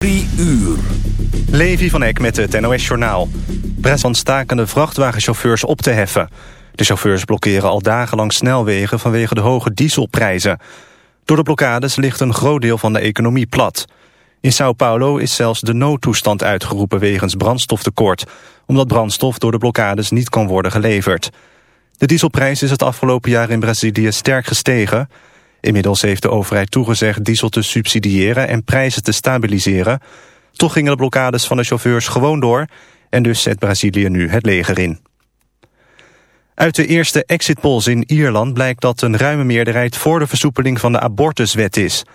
3 uur. Levi van Eck met het NOS-journaal. Bresland stakende vrachtwagenchauffeurs op te heffen. De chauffeurs blokkeren al dagenlang snelwegen vanwege de hoge dieselprijzen. Door de blokkades ligt een groot deel van de economie plat. In Sao Paulo is zelfs de noodtoestand uitgeroepen wegens brandstoftekort... omdat brandstof door de blokkades niet kan worden geleverd. De dieselprijs is het afgelopen jaar in Brazilië sterk gestegen... Inmiddels heeft de overheid toegezegd diesel te subsidiëren en prijzen te stabiliseren. Toch gingen de blokkades van de chauffeurs gewoon door en dus zet Brazilië nu het leger in. Uit de eerste exit polls in Ierland blijkt dat een ruime meerderheid voor de versoepeling van de abortuswet is. 68%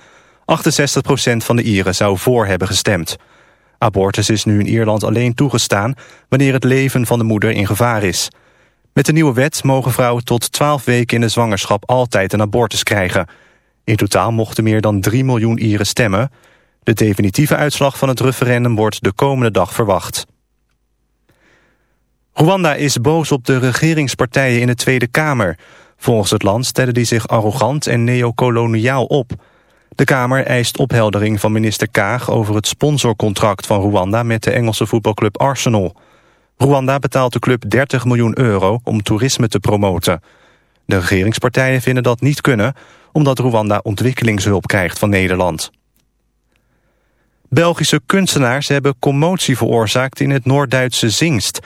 van de Ieren zou voor hebben gestemd. Abortus is nu in Ierland alleen toegestaan wanneer het leven van de moeder in gevaar is. Met de nieuwe wet mogen vrouwen tot 12 weken in de zwangerschap altijd een abortus krijgen. In totaal mochten meer dan 3 miljoen Ieren stemmen. De definitieve uitslag van het referendum wordt de komende dag verwacht. Rwanda is boos op de regeringspartijen in de Tweede Kamer. Volgens het land stellen die zich arrogant en neocoloniaal op. De Kamer eist opheldering van minister Kaag over het sponsorcontract van Rwanda met de Engelse voetbalclub Arsenal. Rwanda betaalt de club 30 miljoen euro om toerisme te promoten. De regeringspartijen vinden dat niet kunnen... omdat Rwanda ontwikkelingshulp krijgt van Nederland. Belgische kunstenaars hebben commotie veroorzaakt in het Noord-Duitse Zingst.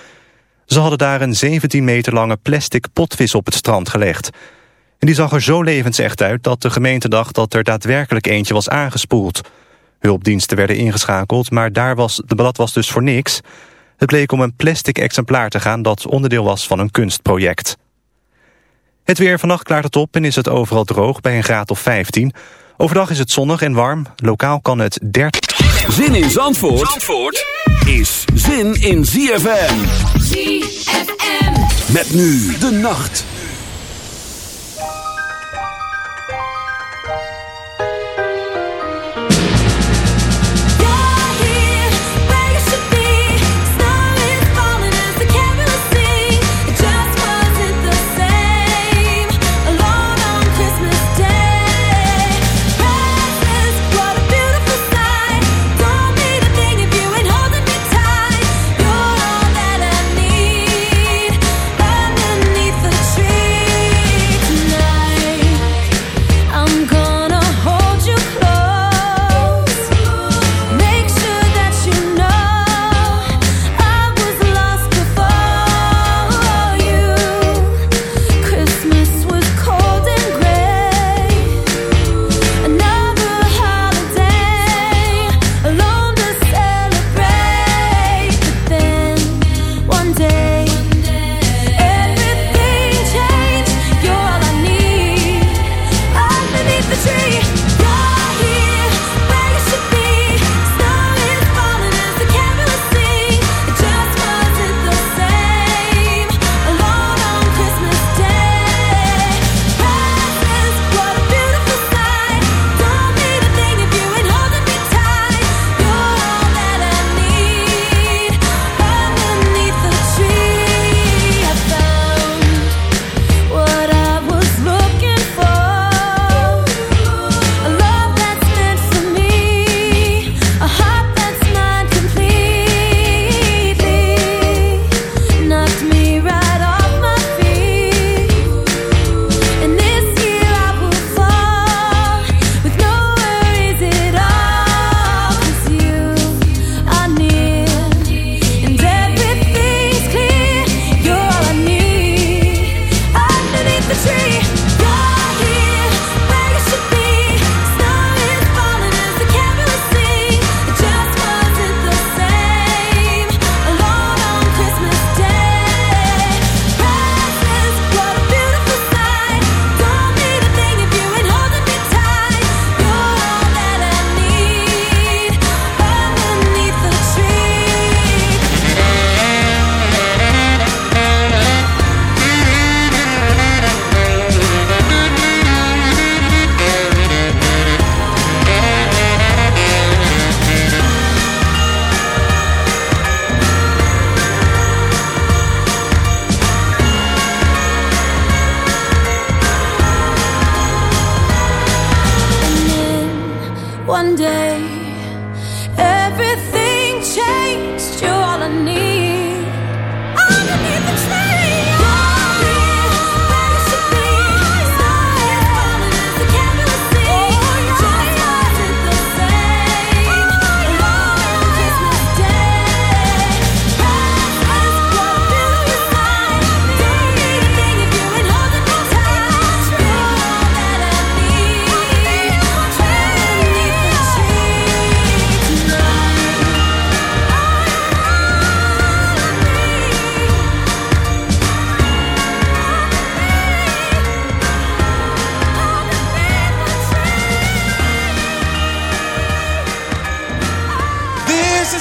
Ze hadden daar een 17 meter lange plastic potvis op het strand gelegd. En die zag er zo levensecht uit dat de gemeente dacht dat er daadwerkelijk eentje was aangespoeld. Hulpdiensten werden ingeschakeld, maar daar was, de blad was dus voor niks... Het bleek om een plastic exemplaar te gaan dat onderdeel was van een kunstproject. Het weer vannacht klaart het op en is het overal droog bij een graad of 15. Overdag is het zonnig en warm. Lokaal kan het 30... Zin in Zandvoort, Zandvoort is zin in ZFM. ZFM. Met nu de nacht.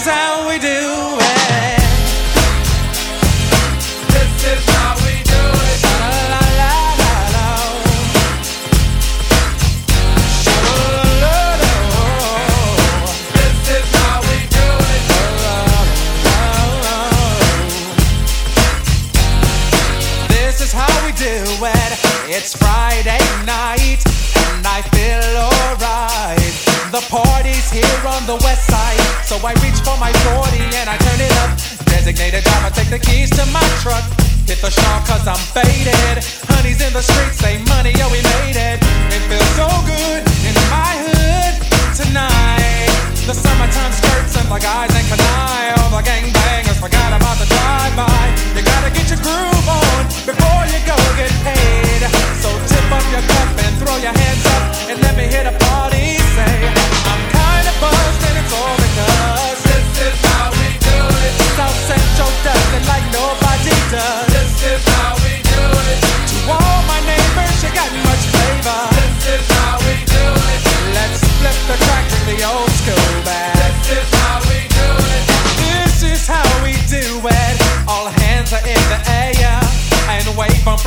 how we designated driver, take the keys to my truck. Hit the shop cause I'm faded. Honey's in the streets, say money, yo, we made it. It feels so good in my hood tonight. The summertime skirts and the guys ain't canine. All the gangbangers forgot about the drive-by. You gotta get your groove on before you go get paid. So tip up your cup and throw your hands up and let me hit a This is how we do it. To all my neighbors, you got much flavor. This is how we do it. Let's flip the the old school.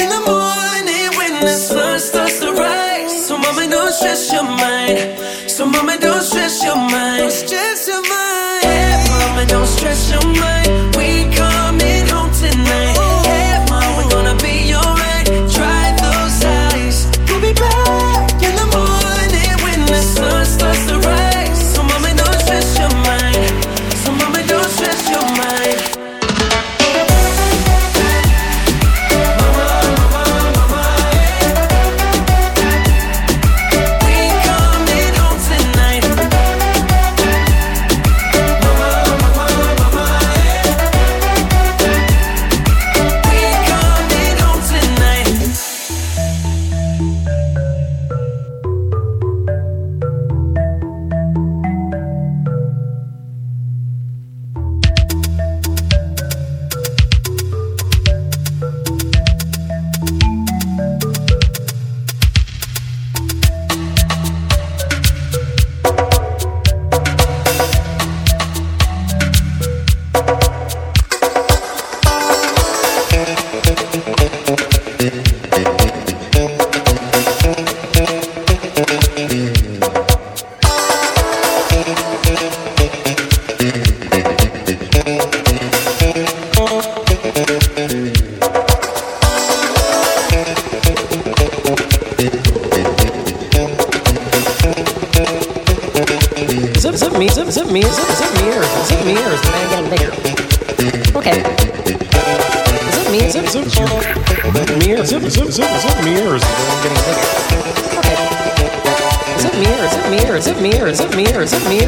In the morning when the sun starts to rise. So, mama, don't stress your mind. So, mama, don't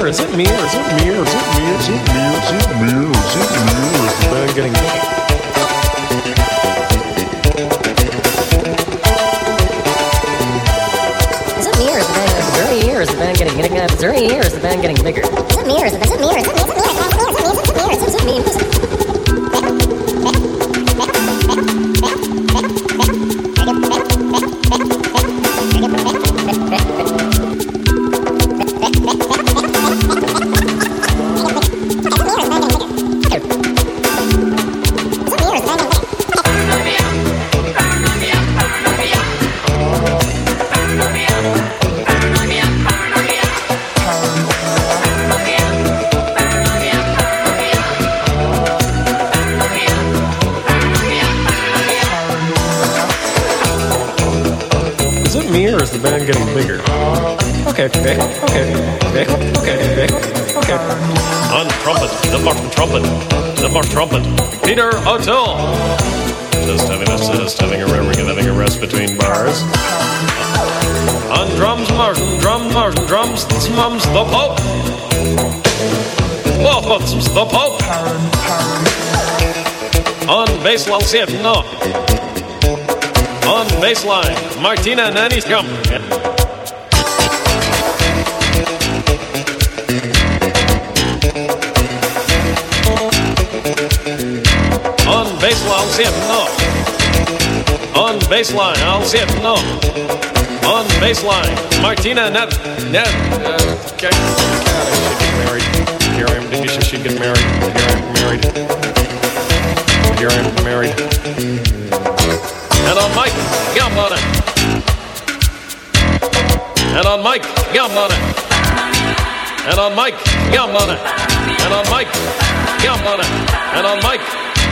Or is it me? Or is it me? Or is it me? Is it me? Is it me? Or is it me? Or is the man getting bigger? Is it me or is the band, any or is the band getting, getting, is any year or is the band getting bigger? Is it me or is it, is it me or is it me? Is it me? Is it me? Is it me? Is it me? Is it me? Is it bottom trumpet, Peter O'Toole. Just having a just having a having a rest between bars. On drums, Martin, drums, Martin, drums, mums, the Pope. Oh, the Pope. On bass, I'll see it, no. On baseline, Martina Nanny's come. Baseline, I'll see it, no. On baseline, I'll see it, no. On baseline, Martina Net. Net. Uh, okay. God, I should get married. Here I am. Maybe she should get married. Here I'm married. Here I'm married. And on Mike, yum on it. And on Mike, yum on it. And on Mike, yum on it. And on Mike, yum on it. And on Mike,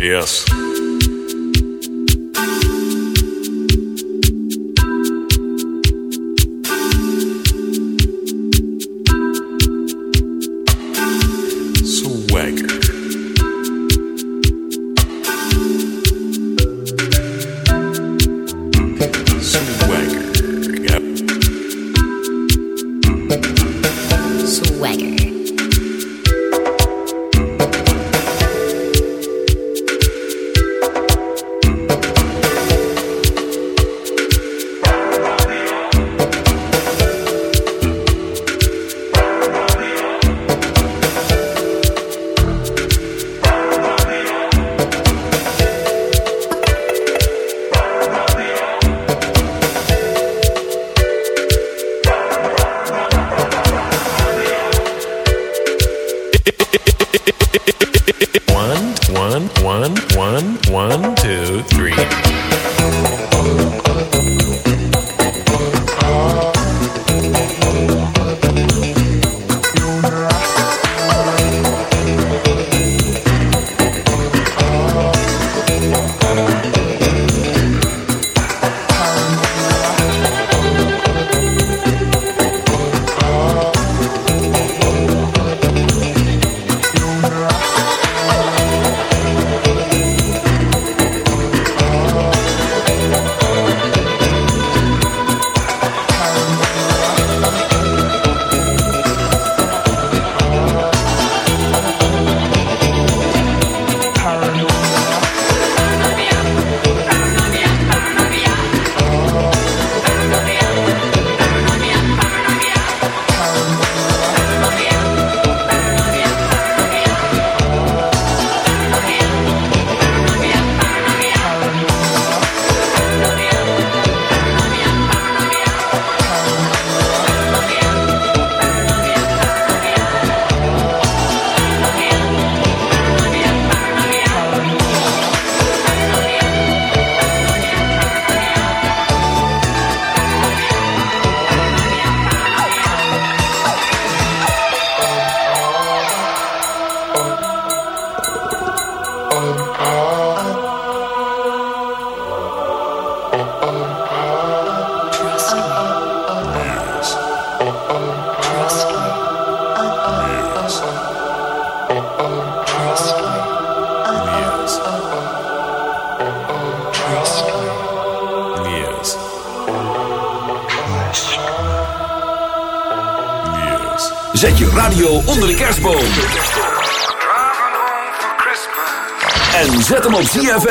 Cheers.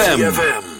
ZFM.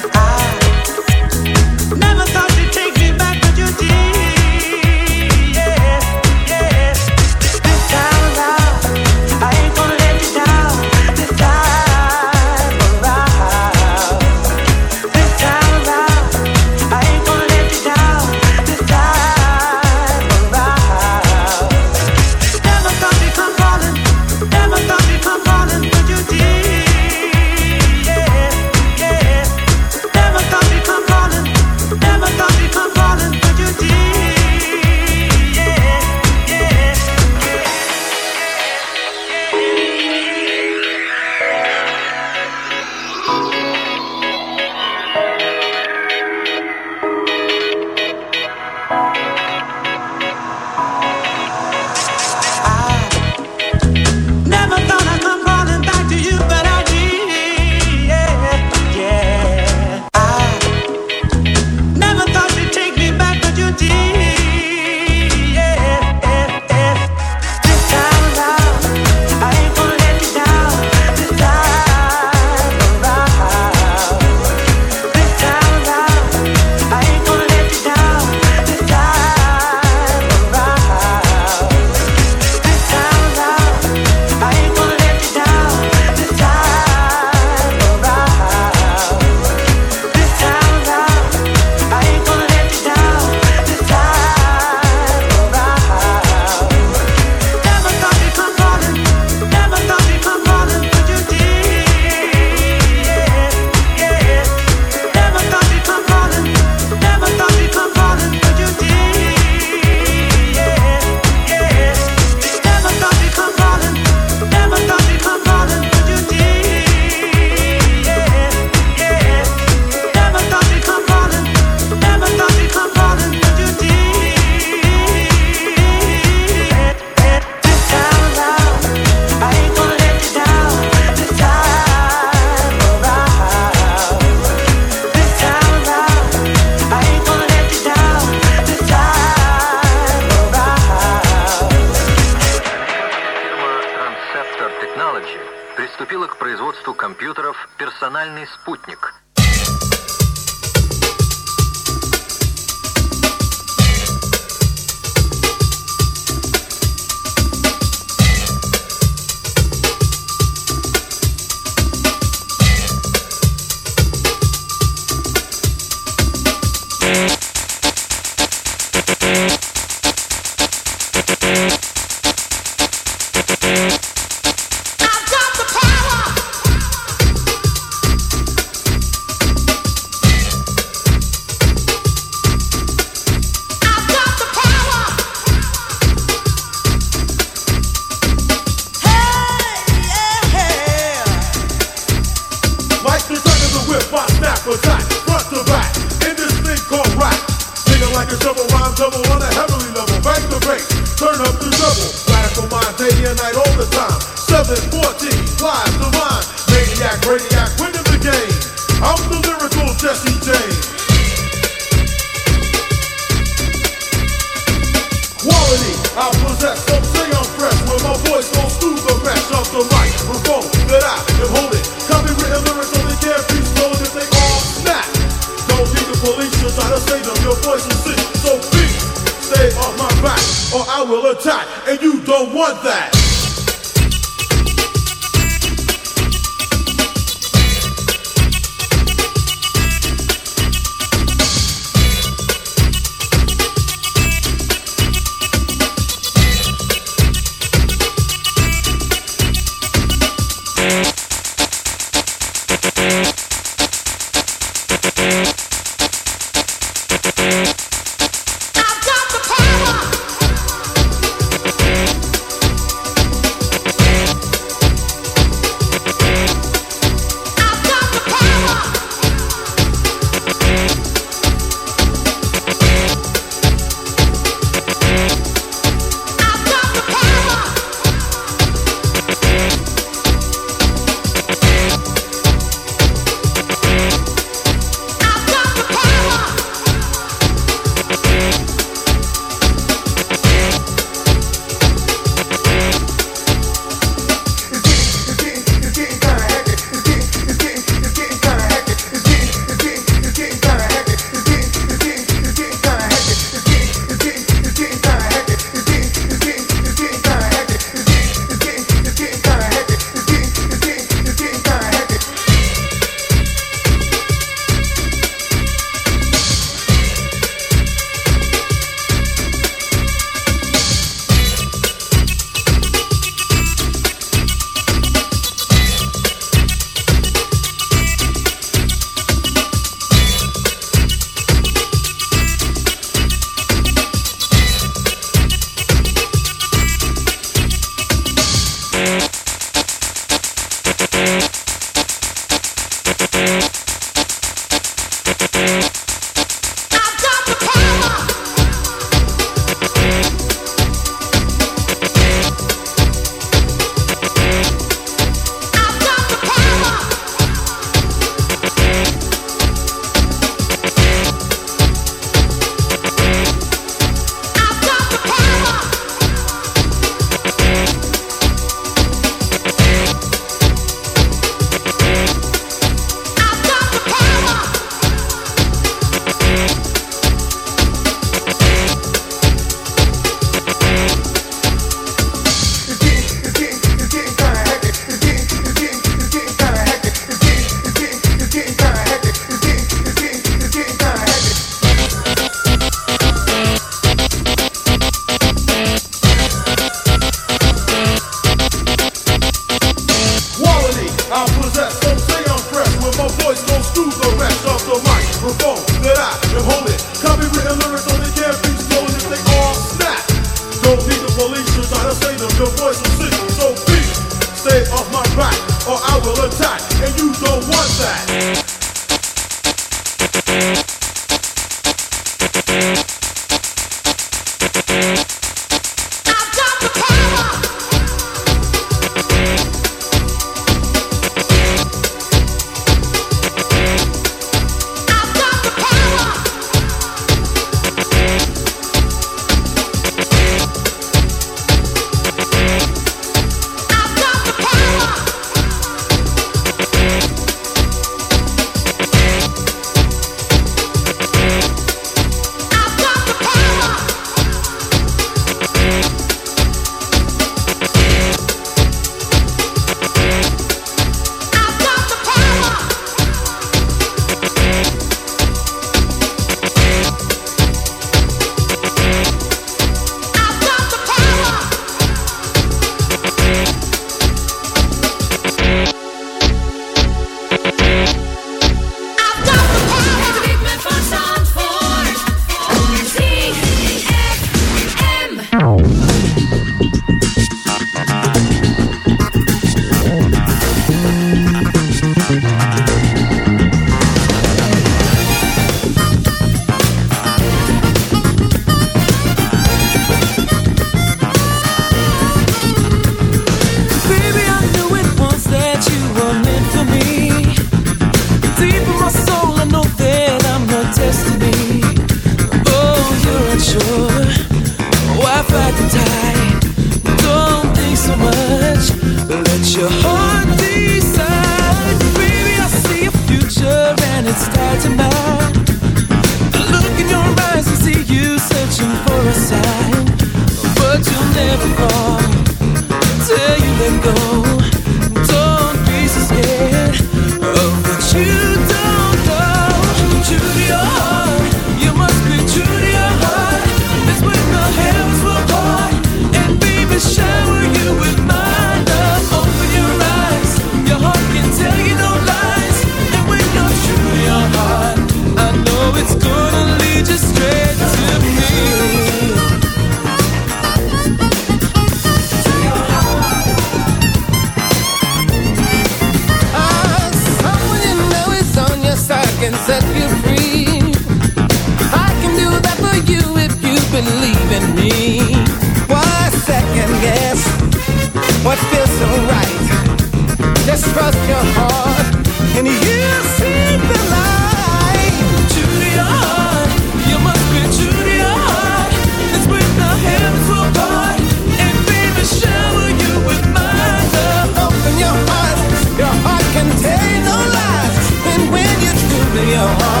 with your heart.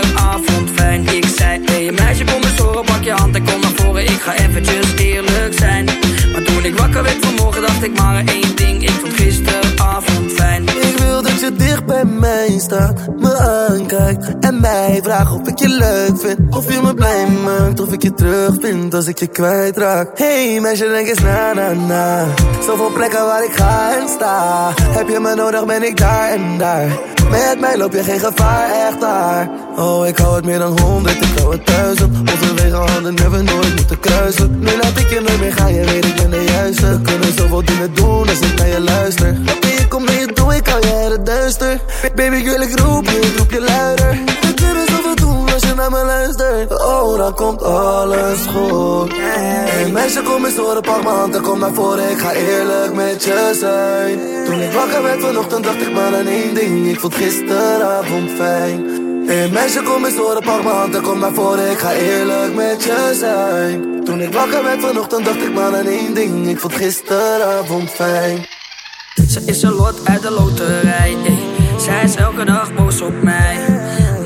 stop, me aankijkt mij vraagt of ik je leuk vind. Of je me blij maakt, of ik je terug vind als ik je kwijtraak. Hey meisje, denk eens na na na. Zoveel plekken waar ik ga en sta. Heb je me nodig, ben ik daar en daar. Met mij loop je geen gevaar, echt daar. Oh, ik hou het meer dan honderd, ik hou het duizend. Onze wegen handen hebben nooit moeten kruisen. Nu laat ik je nooit meer gaan, je weet ik ben de juiste. Kunnen zoveel dingen doen als ik naar je luister. Oké, ik kom je toe, ik uit het duister. Baby, wil ik roep je, ik roep je luider. Kunnen zoveel doen als je naar. Oh, dan komt alles goed. Hey meisje, kom eens horen, pak m'n hand en kom naar voren. Ik ga eerlijk met je zijn. Toen ik wakker werd vanochtend, dacht ik maar aan één ding. Ik vond gisteravond fijn. Hey meisje, kom eens horen, pak m'n hand en kom naar voren. Ik ga eerlijk met je zijn. Toen ik wakker werd vanochtend, dacht ik maar aan één ding. Ik vond gisteravond fijn. Ze is een lot uit de loterij ey. Zij is elke dag boos op mij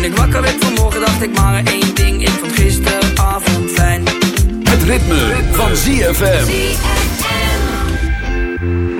toen ik wakker werd vanmorgen dacht ik maar één ding. Ik vond gisteravond fijn. Het ritme van ZFM. Gave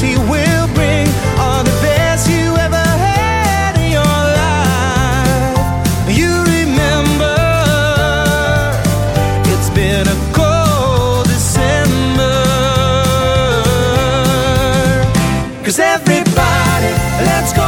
he will bring are the best you ever had in your life. You remember, it's been a cold Cause everybody, let's go.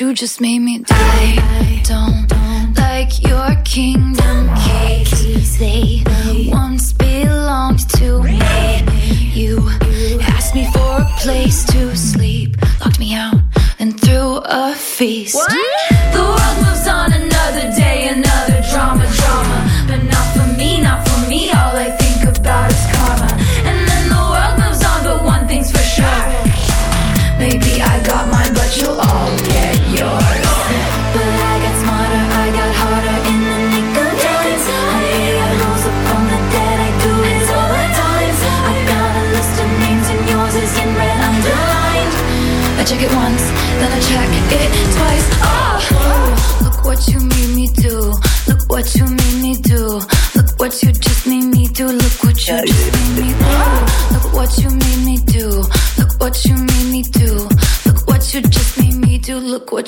you just made me.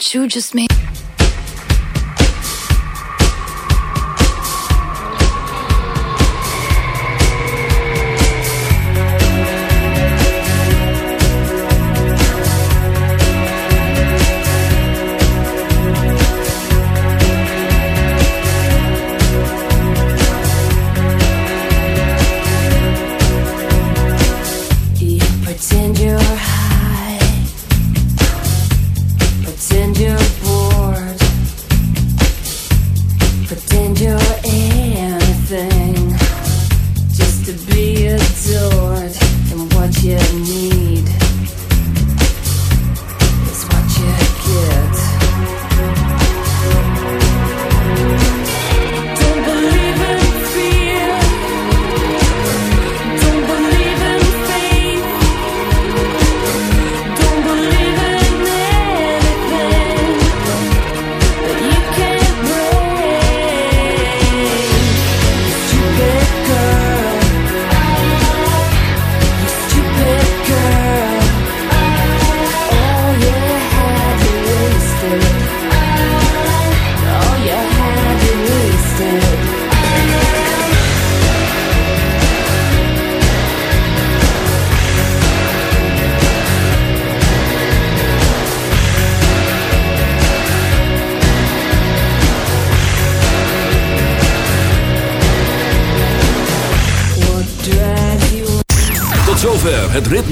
you just made.